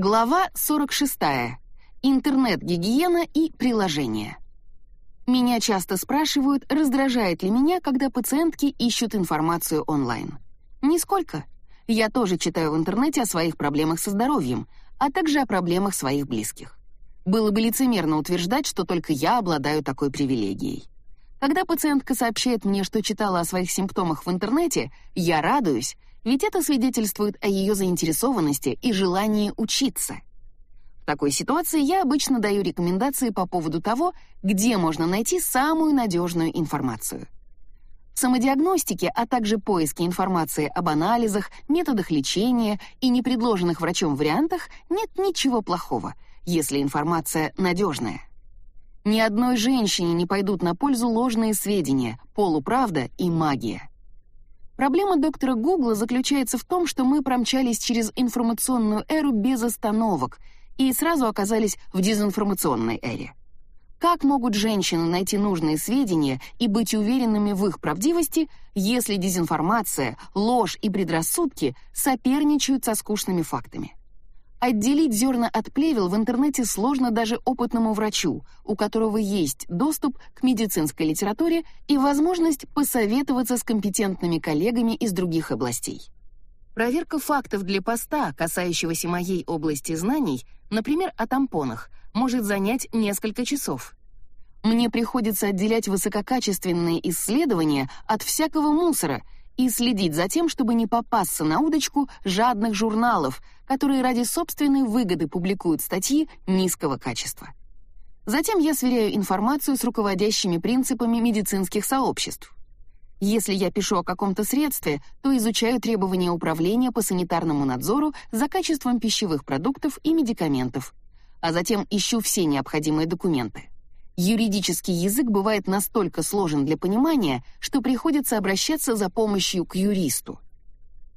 Глава 46. Интернет-гигиена и приложения. Меня часто спрашивают, раздражает ли меня, когда пациентки ищут информацию онлайн. Нисколько. Я тоже читаю в интернете о своих проблемах со здоровьем, а также о проблемах своих близких. Было бы лицемерно утверждать, что только я обладаю такой привилегией. Когда пациентка сообщает мне, что читала о своих симптомах в интернете, я радуюсь, ведь это свидетельствует о ее заинтересованности и желании учиться. В такой ситуации я обычно даю рекомендации по поводу того, где можно найти самую надежную информацию. В самодиагностике, а также поиске информации об анализах, методах лечения и непредложенных врачом вариантах нет ничего плохого, если информация надежная. Ни одной женщине не пойдут на пользу ложные сведения, полуправда и магия. Проблема доктора Гугла заключается в том, что мы промчались через информационную эру без остановок и сразу оказались в дезинформационной эре. Как могут женщины найти нужные сведения и быть уверенными в их правдивости, если дезинформация, ложь и предрассудки соперничают со скучными фактами? Отделить зерна от плевел в интернете сложно даже опытному врачу, у которого есть доступ к медицинской литературе и возможность посоветоваться с компетентными коллегами из других областей. Проверка фактов для поста, касающегося моей области знаний, например, о тампонах, может занять несколько часов. Мне приходится отделять высококачественные исследования от всякого мусора — и следить за тем, чтобы не попасться на удочку жадных журналов, которые ради собственной выгоды публикуют статьи низкого качества. Затем я сверяю информацию с руководящими принципами медицинских сообществ. Если я пишу о каком-то средстве, то изучаю требования управления по санитарному надзору за качеством пищевых продуктов и медикаментов, а затем ищу все необходимые документы. Юридический язык бывает настолько сложен для понимания, что приходится обращаться за помощью к юристу.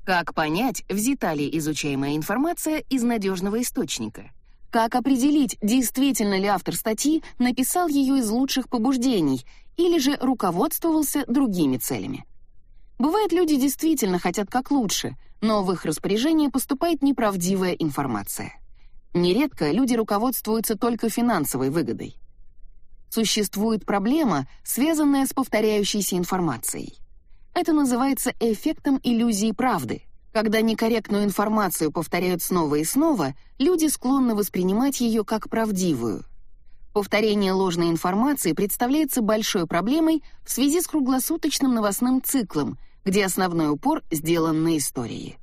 Как понять, взята ли изучаемая информация из надежного источника? Как определить, действительно ли автор статьи написал ее из лучших побуждений или же руководствовался другими целями? Бывает, люди действительно хотят как лучше, но в их распоряжение поступает неправдивая информация. Нередко люди руководствуются только финансовой выгодой. Существует проблема, связанная с повторяющейся информацией. Это называется эффектом иллюзии правды. Когда некорректную информацию повторяют снова и снова, люди склонны воспринимать ее как правдивую. Повторение ложной информации представляется большой проблемой в связи с круглосуточным новостным циклом, где основной упор сделан на истории.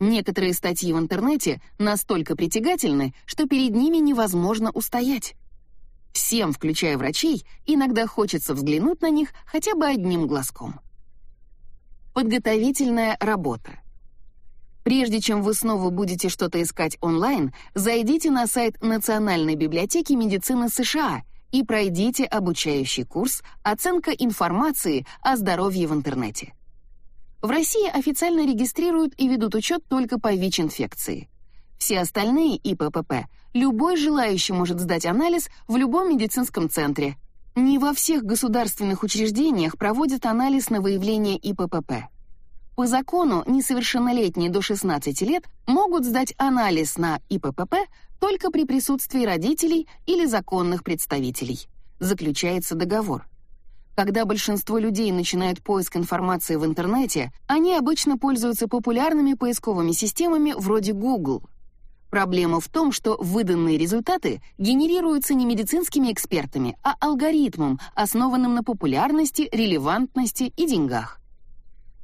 Некоторые статьи в интернете настолько притягательны, что перед ними невозможно устоять. Всем, включая врачей, иногда хочется взглянуть на них хотя бы одним глазком. Подготовительная работа. Прежде чем вы снова будете что-то искать онлайн, зайдите на сайт Национальной библиотеки медицины США и пройдите обучающий курс «Оценка информации о здоровье в интернете». В России официально регистрируют и ведут учет только по ВИЧ-инфекции. Все остальные ИППП любой желающий может сдать анализ в любом медицинском центре. Не во всех государственных учреждениях проводят анализ на выявление ИППП. По закону несовершеннолетние до 16 лет могут сдать анализ на ИППП только при присутствии родителей или законных представителей. Заключается договор. Когда большинство людей начинают поиск информации в интернете, они обычно пользуются популярными поисковыми системами вроде Google. Проблема в том, что выданные результаты генерируются не медицинскими экспертами, а алгоритмом, основанным на популярности, релевантности и деньгах.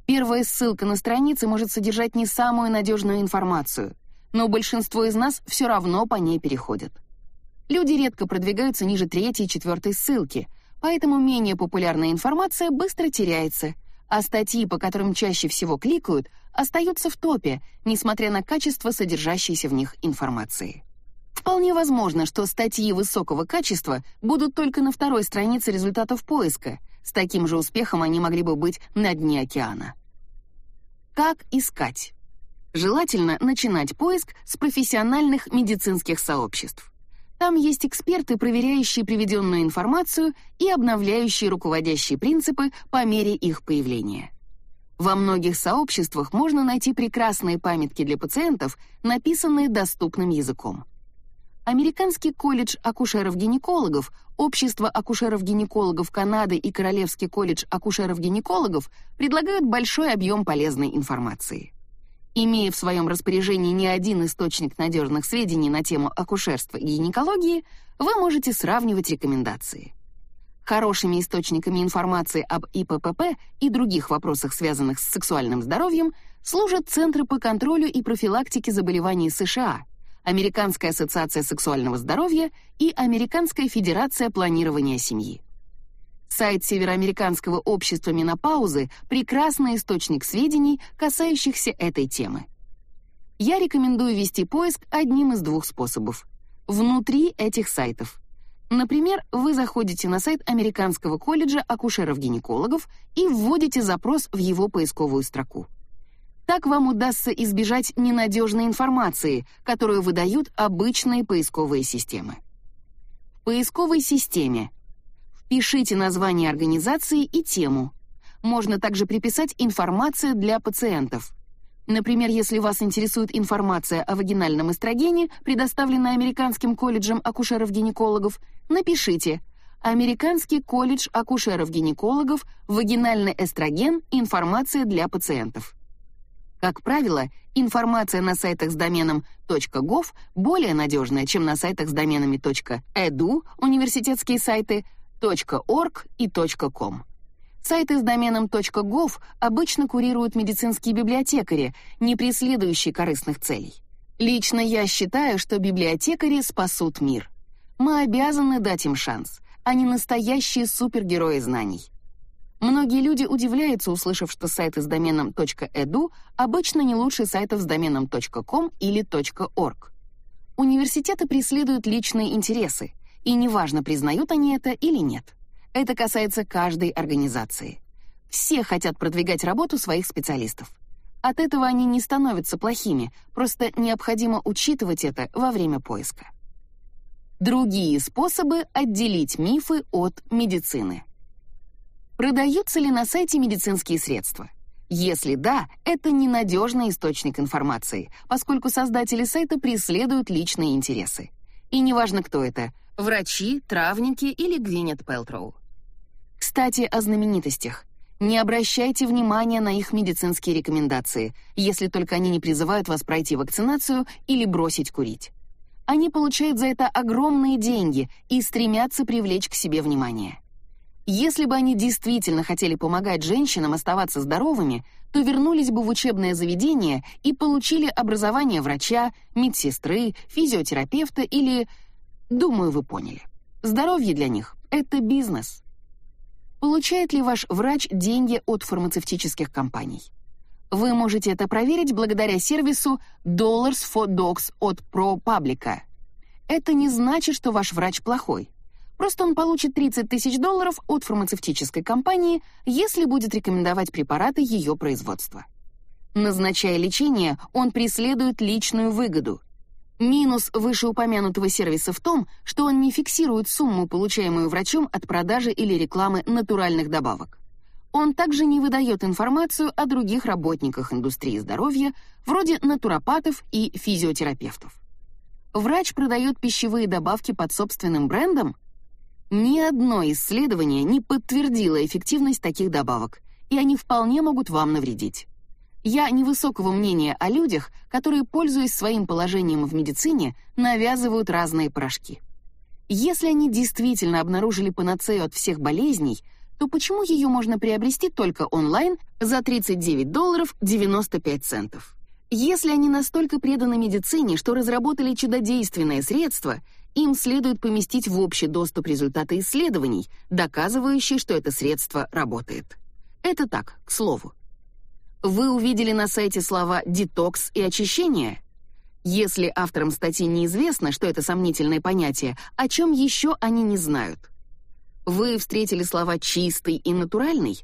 Первая ссылка на странице может содержать не самую надежную информацию, но большинство из нас все равно по ней переходят. Люди редко продвигаются ниже третьей и четвертой ссылки, поэтому менее популярная информация быстро теряется — а статьи, по которым чаще всего кликают, остаются в топе, несмотря на качество содержащейся в них информации. Вполне возможно, что статьи высокого качества будут только на второй странице результатов поиска. С таким же успехом они могли бы быть на дне океана. Как искать? Желательно начинать поиск с профессиональных медицинских сообществ. Там есть эксперты, проверяющие приведенную информацию и обновляющие руководящие принципы по мере их появления. Во многих сообществах можно найти прекрасные памятки для пациентов, написанные доступным языком. Американский колледж акушеров-гинекологов, Общество акушеров-гинекологов Канады и Королевский колледж акушеров-гинекологов предлагают большой объем полезной информации. Имея в своем распоряжении не один источник надежных сведений на тему акушерства и гинекологии, вы можете сравнивать рекомендации. Хорошими источниками информации об ИППП и других вопросах, связанных с сексуальным здоровьем, служат Центры по контролю и профилактике заболеваний США, Американская ассоциация сексуального здоровья и Американская федерация планирования семьи. Сайт Североамериканского общества менопаузы прекрасный источник сведений, касающихся этой темы. Я рекомендую вести поиск одним из двух способов внутри этих сайтов. Например, вы заходите на сайт Американского колледжа акушеров-гинекологов и вводите запрос в его поисковую строку. Так вам удастся избежать ненадежной информации, которую выдают обычные поисковые системы. В поисковой системе впишите название организации и тему. Можно также приписать информация для пациентов. Например, если вас интересует информация о вагинальном эстрогене, предоставленная Американским колледжем акушеров-гинекологов, напишите Американский колледж акушеров-гинекологов вагинальный эстроген информация для пациентов. Как правило, информация на сайтах с доменом .gov более надежная, чем на сайтах с доменами .edu, университетские сайты, .org и .com. Сайты с доменом .gov обычно курируют медицинские библиотекари, не преследующие корыстных целей. Лично я считаю, что библиотекари спасут мир. Мы обязаны дать им шанс. Они настоящие супергерои знаний. Многие люди удивляются, услышав, что сайты с доменом .edu обычно не лучше сайтов с доменом .com или .org. Университеты преследуют личные интересы, и неважно, признают они это или нет. Это касается каждой организации. Все хотят продвигать работу своих специалистов. От этого они не становятся плохими, просто необходимо учитывать это во время поиска. Другие способы отделить мифы от медицины. Продаются ли на сайте медицинские средства? Если да, это ненадежный источник информации, поскольку создатели сайта преследуют личные интересы. И неважно, кто это — врачи, травники или Гвинет Пелтроу. Кстати, о знаменитостях. Не обращайте внимания на их медицинские рекомендации, если только они не призывают вас пройти вакцинацию или бросить курить. Они получают за это огромные деньги и стремятся привлечь к себе внимание. Если бы они действительно хотели помогать женщинам оставаться здоровыми, то вернулись бы в учебное заведение и получили образование врача, медсестры, физиотерапевта или... Думаю, вы поняли. Здоровье для них — это бизнес. Получает ли ваш врач деньги от фармацевтических компаний? Вы можете это проверить благодаря сервису Dollars for Dogs от ProPublica. Это не значит, что ваш врач плохой. Просто он получит 30 тысяч долларов от фармацевтической компании, если будет рекомендовать препараты ее производства. Назначая лечение, он преследует личную выгоду — Минус вышеупомянутого сервиса в том, что он не фиксирует сумму, получаемую врачом от продажи или рекламы натуральных добавок. Он также не выдает информацию о других работниках индустрии здоровья, вроде натуропатов и физиотерапевтов. Врач продает пищевые добавки под собственным брендом? Ни одно исследование не подтвердило эффективность таких добавок, и они вполне могут вам навредить. Я невысокого мнения о людях, которые, пользуясь своим положением в медицине, навязывают разные порошки. Если они действительно обнаружили панацею от всех болезней, то почему ее можно приобрести только онлайн за 39 долларов 95 центов? Если они настолько преданы медицине, что разработали чудодейственное средство, им следует поместить в общий доступ результаты исследований, доказывающие, что это средство работает. Это так, к слову. Вы увидели на сайте слова «детокс» и «очищение»? Если авторам статьи неизвестно, что это сомнительное понятие, о чем еще они не знают? Вы встретили слова «чистый» и «натуральный»?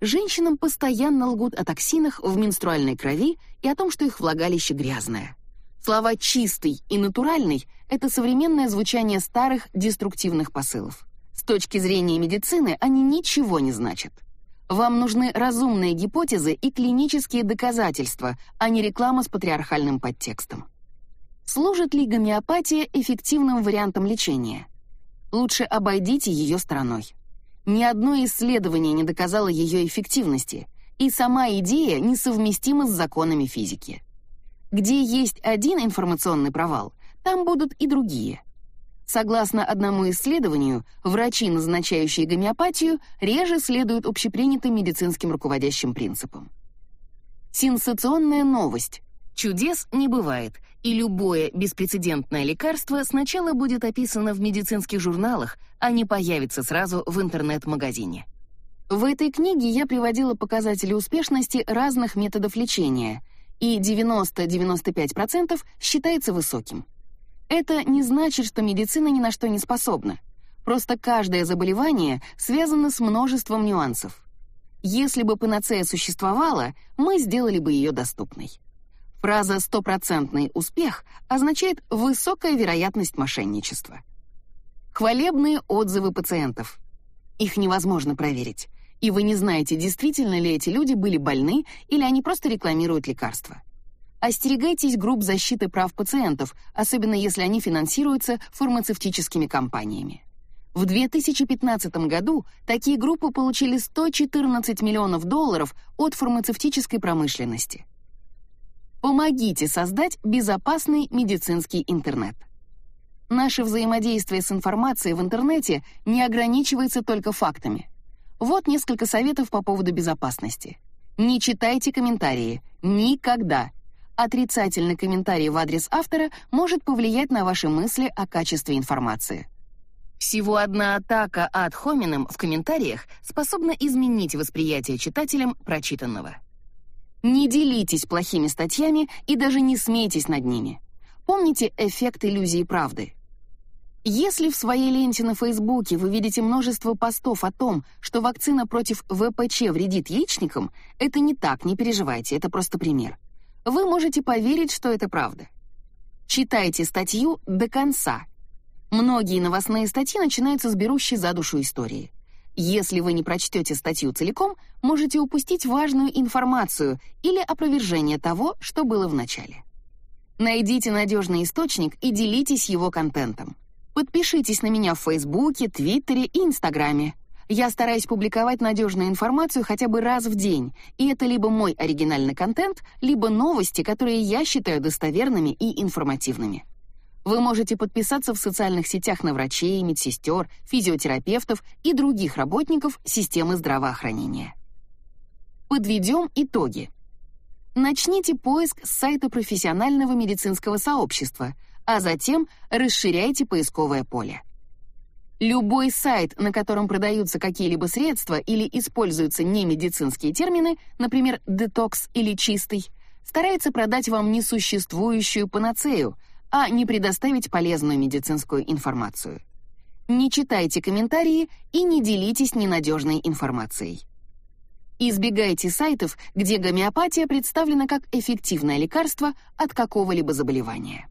Женщинам постоянно лгут о токсинах в менструальной крови и о том, что их влагалище грязное. Слова «чистый» и «натуральный» — это современное звучание старых деструктивных посылов. С точки зрения медицины они ничего не значат. Вам нужны разумные гипотезы и клинические доказательства, а не реклама с патриархальным подтекстом. Служит ли гомеопатия эффективным вариантом лечения? Лучше обойдите ее стороной. Ни одно исследование не доказало ее эффективности, и сама идея несовместима с законами физики. Где есть один информационный провал, там будут и другие. Согласно одному исследованию, врачи, назначающие гомеопатию, реже следуют общепринятым медицинским руководящим принципам. Сенсационная новость. Чудес не бывает, и любое беспрецедентное лекарство сначала будет описано в медицинских журналах, а не появится сразу в интернет-магазине. В этой книге я приводила показатели успешности разных методов лечения, и 90-95% считается высоким. Это не значит, что медицина ни на что не способна. Просто каждое заболевание связано с множеством нюансов. Если бы панацея существовала, мы сделали бы ее доступной. Фраза «стопроцентный успех» означает высокая вероятность мошенничества. Хвалебные отзывы пациентов. Их невозможно проверить, и вы не знаете, действительно ли эти люди были больны или они просто рекламируют лекарства. Остерегайтесь групп защиты прав пациентов, особенно если они финансируются фармацевтическими компаниями. В 2015 году такие группы получили 114 миллионов долларов от фармацевтической промышленности. Помогите создать безопасный медицинский интернет. Наше взаимодействие с информацией в интернете не ограничивается только фактами. Вот несколько советов по поводу безопасности. Не читайте комментарии. Никогда. Отрицательный комментарий в адрес автора может повлиять на ваши мысли о качестве информации. Всего одна атака от хомином в комментариях способна изменить восприятие читателям прочитанного. Не делитесь плохими статьями и даже не смейтесь над ними. Помните эффект иллюзии правды. Если в своей ленте на Фейсбуке вы видите множество постов о том, что вакцина против ВПЧ вредит яичникам, это не так, не переживайте, это просто пример. Вы можете поверить, что это правда. Читайте статью до конца. Многие новостные статьи начинаются с берущей за душу истории. Если вы не прочтете статью целиком, можете упустить важную информацию или опровержение того, что было в начале. Найдите надежный источник и делитесь его контентом. Подпишитесь на меня в Фейсбуке, Твиттере и Инстаграме. Я стараюсь публиковать надежную информацию хотя бы раз в день, и это либо мой оригинальный контент, либо новости, которые я считаю достоверными и информативными. Вы можете подписаться в социальных сетях на врачей, медсестер, физиотерапевтов и других работников системы здравоохранения. Подведем итоги. Начните поиск с сайта профессионального медицинского сообщества, а затем расширяйте поисковое поле. Любой сайт, на котором продаются какие-либо средства или используются немедицинские термины, например, детокс или чистый, старается продать вам несуществующую панацею — а не предоставить полезную медицинскую информацию. Не читайте комментарии и не делитесь ненадежной информацией. Избегайте сайтов, где гомеопатия представлена как эффективное лекарство от какого-либо заболевания.